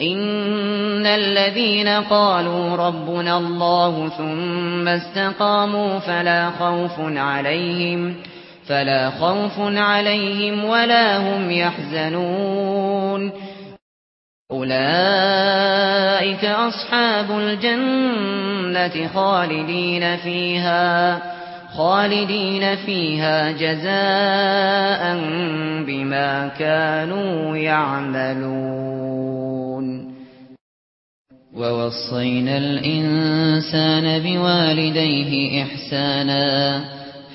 ان الذين قالوا ربنا الله ثم استقاموا فلا خوف عليهم فلا خوف عليهم ولا هم يحزنون اولئك اصحاب الجنه خالدين فيها خالدين فيها جزاء بما كانوا يعملون وَوَصَّيْنَا الْإِنسَانَ بِوَالِدَيْهِ إِحْسَانًا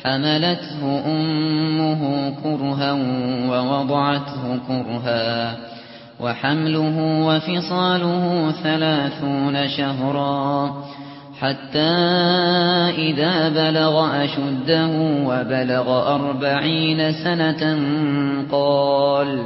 حَمَلَتْهُ أُمُّهُ كُرْهًا وَوَضَعَتْهُ كُرْهًا وَحَمْلُهُ وَفِصَالُهُ ثَلَاثُونَ شَهْرًا حَتَّى إِذَا بَلَغَ أَشُدَّهُ وَبَلَغَ أَرْبَعِينَ سَنَةً قَالَ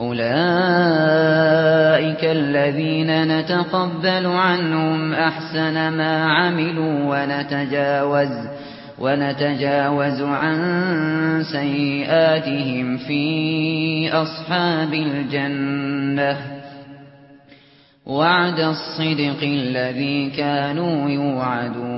أولئك الذين نتقبل عنهم أحسن ما عملوا ونتجاوز ونتجاوز عن سيئاتهم في أصحاب الجنة وعد الصدق الذي كانوا يوعدون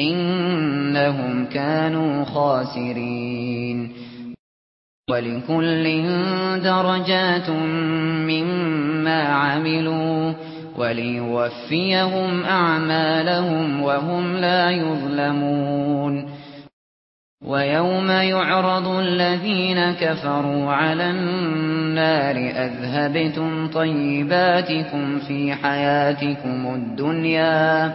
إنهم كانوا خاسرين. ولكل درجات مما عملوا وليوفيهم أعمالهم وهم لا يظلمون. وَيَوْمَ يُعْرَضُ الَّذِينَ كَفَرُوا عَلَى النَّارِ أَذْهَبْتُمْ طَيِّبَاتِكُمْ فِي حَيَاتِكُمُ الدُّنْيَا؟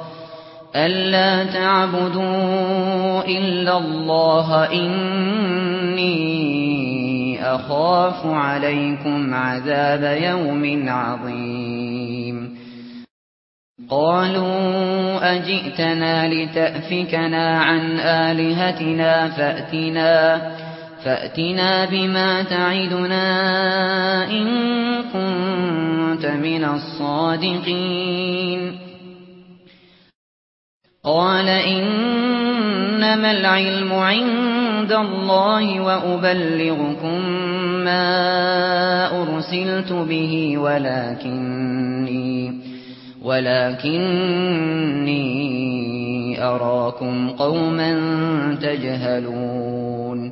ألا تعبدوا إلا الله إني أخاف عليكم عذاب يوم عظيم قالوا أجئتنا لتأفكنا عن آلهتنا فأتنا فأتنا بما تعدنا إن كنت من الصادقين قال إنما العلم عند الله وأبلغكم ما أرسلت به ولكنني ولكنني أراكم قوما تجهلون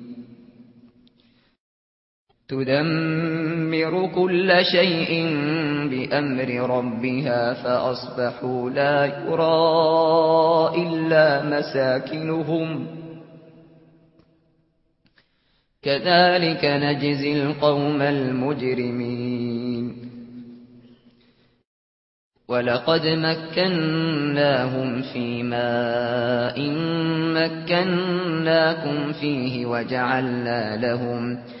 تدمر كل شيء بأمر ربها فأصبحوا لا يرى إلا مساكنهم. كذلك نجزي القوم المجرمين. ولقد مكناهم فيما إن مكناكم فيه وجعلنا لهم مجرمين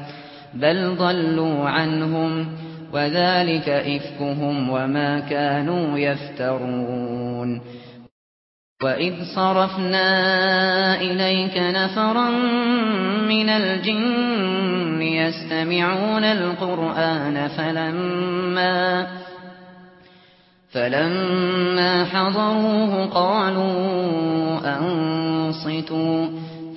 بل ضلوا عنهم وذلك إفكهم وما كانوا يفترون. وَإِذْ صَرَفْنَا إِلَيْكَ نَفَرًا مِنَ الْجِنِّ يَسْتَمِعُونَ الْقُرْآنَ فَلَمَّا فَلَمَّا حَضَرُوهُ قَالُوا أَنصِتُوا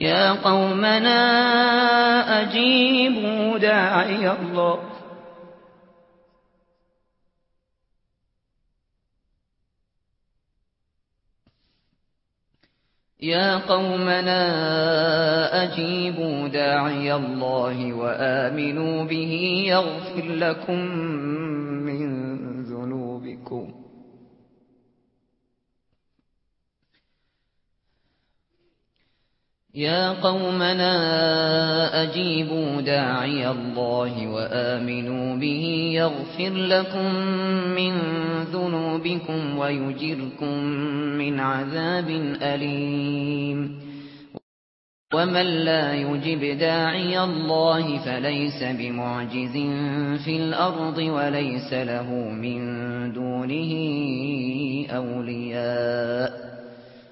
يا قومنا أجيبوا داعي الله. يا قومنا أجيبوا داعي الله وآمنوا به يغفر لكم من ذنوبكم. يا قومنا أجيبوا داعي الله وآمنوا به يغفر لكم من ذنوبكم ويجركم من عذاب أليم. ومن لا يجب داعي الله فليس بمعجز في الأرض وليس له من دونه أولياء.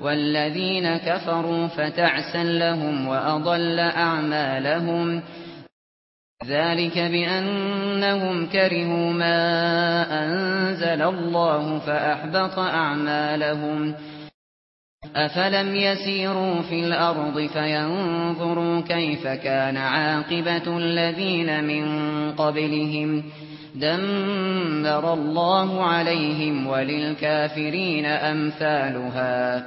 والذين كفروا فتعس لهم وأضل أعمالهم ذلك بأنهم كرهوا ما أنزل الله فأحبط أعمالهم أفلم يسيروا في الأرض فينظروا كيف كان عاقبة الذين من قبلهم دمر الله عليهم وللكافرين أمثالها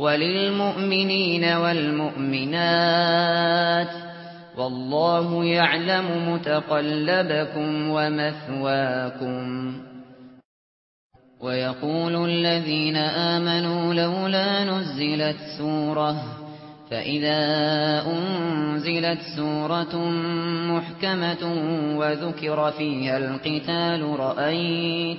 وللمؤمنين والمؤمنات والله يعلم متقلبكم ومثواكم ويقول الذين آمنوا لولا نزلت سورة فإذا أنزلت سورة محكمة وذكر فيها القتال رأيت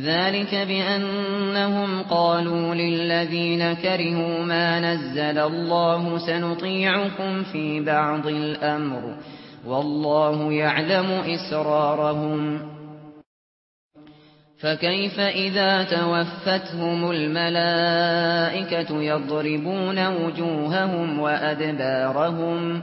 ذلك بأنهم قالوا للذين كرهوا ما نزل الله سنطيعكم في بعض الأمر والله يعلم إسرارهم فكيف إذا توفتهم الملائكة يضربون وجوههم وأدبارهم وَأَدْبَارَهُمْ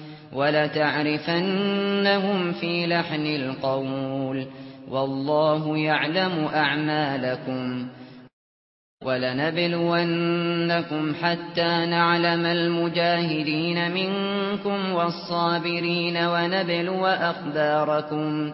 ولتعرفنهم في لحن القول والله يعلم أعمالكم ولنبلونكم حتى نعلم المجاهدين منكم والصابرين ونبل واخباركم ونبلو أخباركم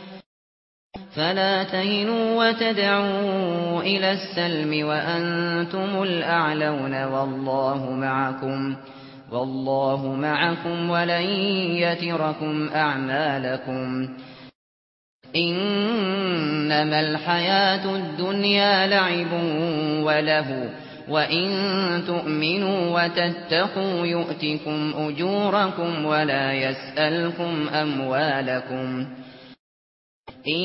فلا تهنوا وتدعوا إلى السلم وأنتم الأعلون والله معكم والله معكم ولن يتركم أعمالكم. إنما الحياة الدنيا لعب وله وإن تؤمنوا وتتقوا يؤتكم أجوركم ولا يسألكم أموالكم. إن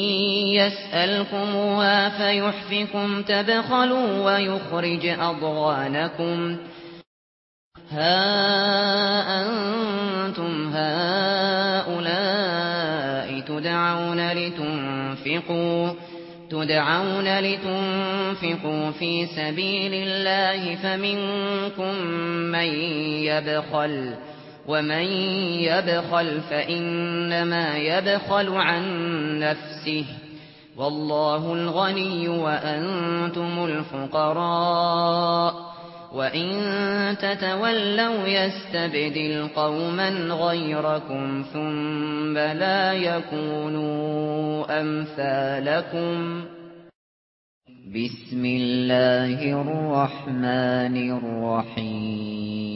يسألكمها فيحفكم تبخلوا ويخرج أضغانكم ها أنتم هؤلاء تدعون لتنفقوا تدعون لتنفقوا في سبيل الله فمنكم من يبخل ومن يبخل فإنما يبخل عن نفسه والله الغني وأنتم الفقراء وإن تتولوا يستبدل قوما غيركم ثم لا يكونوا أمثالكم بسم الله الرحمن الرحيم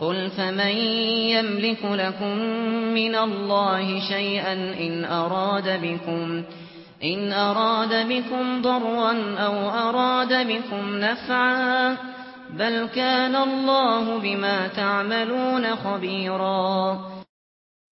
قل فمن يملك لكم من الله شيئا إن أراد بكم إن أراد بكم ضرا أو أراد بكم نفعا بل كان الله بما تعملون خبيرا.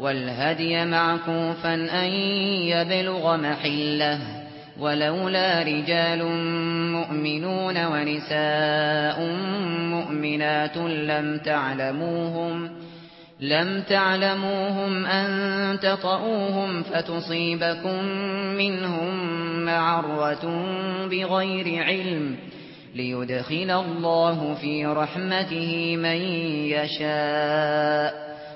والهدي معكوفا أن يبلغ محله ولولا رجال مؤمنون ونساء مؤمنات لم تعلموهم لم تعلموهم أن تطؤوهم فتصيبكم منهم معرة بغير علم ليدخل الله في رحمته من يشاء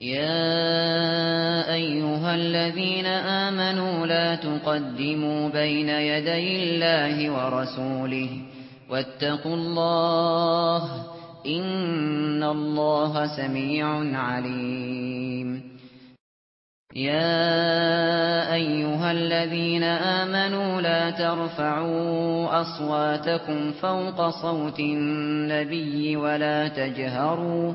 يا ايها الذين امنوا لا تقدموا بين يدي الله ورسوله واتقوا الله ان الله سميع عليم يا ايها الذين امنوا لا ترفعوا اصواتكم فوق صوت النبي ولا تجهروا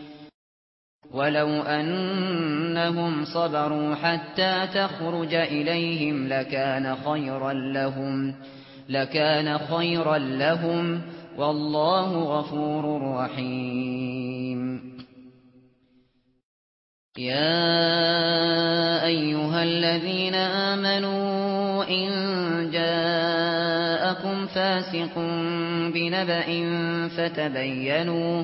ولو أنهم صبروا حتى تخرج إليهم لكان خيرا لهم لكان خيرا لهم. والله غفور رحيم. يا ايها الذين امنوا ان جاءكم فاسق بنبأ فتبينوا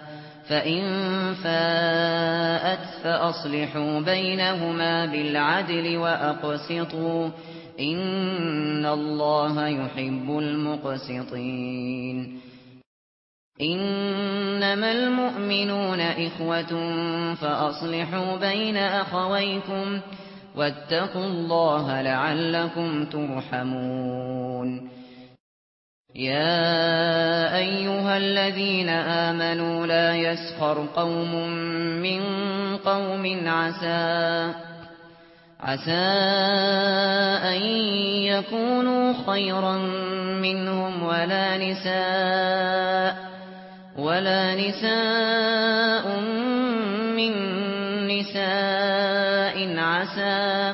فَإِن فَاءَتْ فَأَصْلِحُوا بَيْنَهُمَا بِالْعَدْلِ وَأَقْسِطُوا إِنَّ اللَّهَ يُحِبُّ الْمُقْسِطِينَ إِنَّمَا الْمُؤْمِنُونَ إِخْوَةٌ فَأَصْلِحُوا بَيْنَ أَخَوَيْكُمْ وَاتَّقُوا اللَّهَ لَعَلَّكُمْ تُرْحَمُونَ يا أيها الذين آمنوا لا يسخر قوم من قوم عسى عسى أن يكونوا خيرا منهم ولا نساء ولا نساء من نساء عسى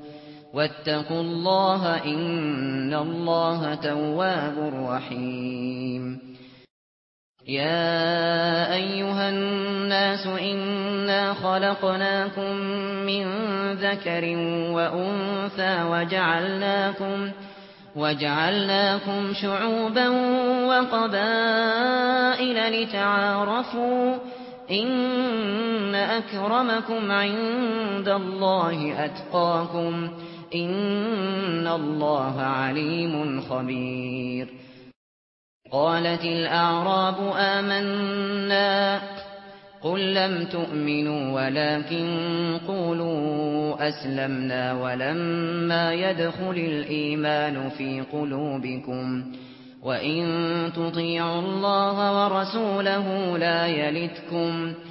واتقوا الله إن الله تواب رحيم. يا أيها الناس إنا خلقناكم من ذكر وأنثى وجعلناكم وجعلناكم شعوبا وقبائل لتعارفوا إن أكرمكم عند الله أتقاكم إن الله عليم خبير. قالت الأعراب آمنا. قل لم تؤمنوا ولكن قولوا أسلمنا ولما يدخل الإيمان في قلوبكم. وإن تطيعوا الله ورسوله لا يلتكم ورسوله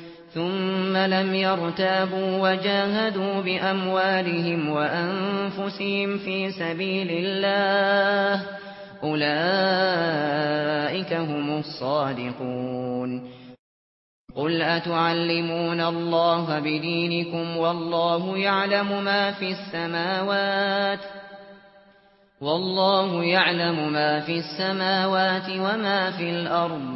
ثُمَّ لَمْ يَرْتَابُوا وَجَاهَدُوا بِأَمْوَالِهِمْ وَأَنفُسِهِمْ فِي سَبِيلِ اللَّهِ أُولَئِكَ هُمُ الصَّادِقُونَ. قُلْ أَتُعَلِّمُونَ اللَّهَ بِدِينِكُمْ وَاللَّهُ يَعْلَمُ مَا فِي السَّمَاوَاتِ وَاللَّهُ يَعْلَمُ مَا فِي السَّمَاوَاتِ وَمَا فِي الْأَرْضِ.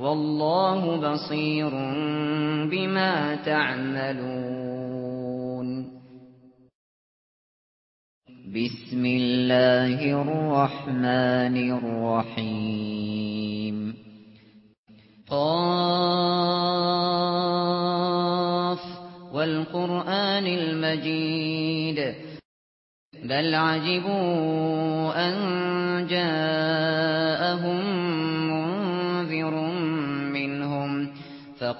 والله بصير بما تعملون. بسم الله الرحمن الرحيم. قاف والقرآن المجيد. بل عجبوا أن جاءهم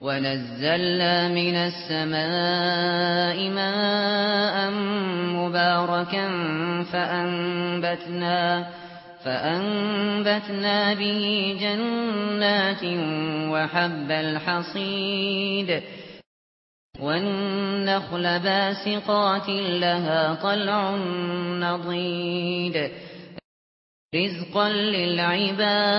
ونزلنا من السماء ماء مباركا فأنبتنا فأنبتنا به جنات وحب الحصيد والنخل باسقات لها طلع نضيد رزقا للعباد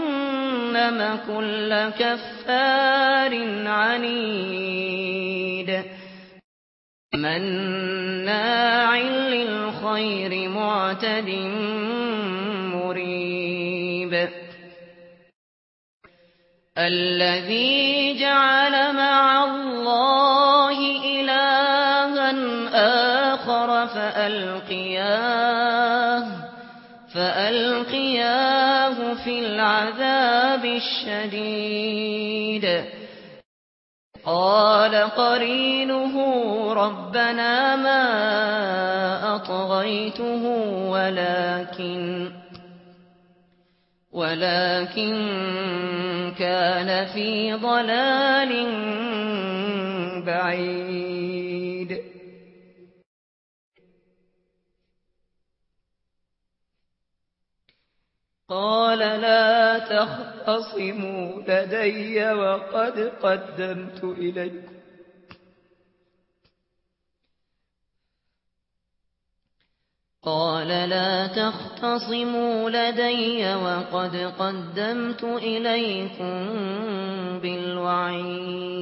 جهنم كل كفار عنيد. من ناع للخير معتد مريب. الذي جعل الشديد. قال قرينه ربنا ما أطغيته ولكن ولكن كان في ضلال بعيد. قال لا تختصموا لدي وقد قدمت إليكم قال لا تختصموا لدي وقد قدمت إليكم بالوعيد.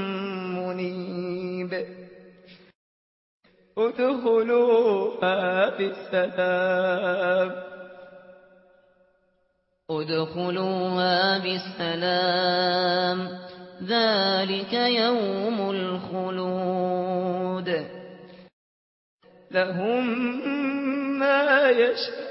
حميد. ادخلوها بالسلام ادخلوها بالسلام ذلك يوم الخلود. لهم ما يشاءون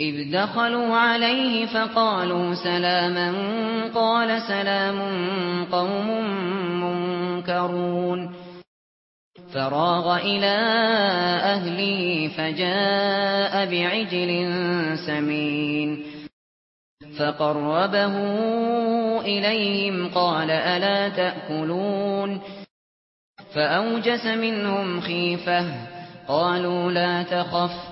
إذ دخلوا عليه فقالوا سلاما قال سلام قوم منكرون. فراغ إلى أهلي فجاء بعجل سمين. فقربه إليهم قال ألا تأكلون؟ فأوجس منهم خيفة قالوا لا تخف.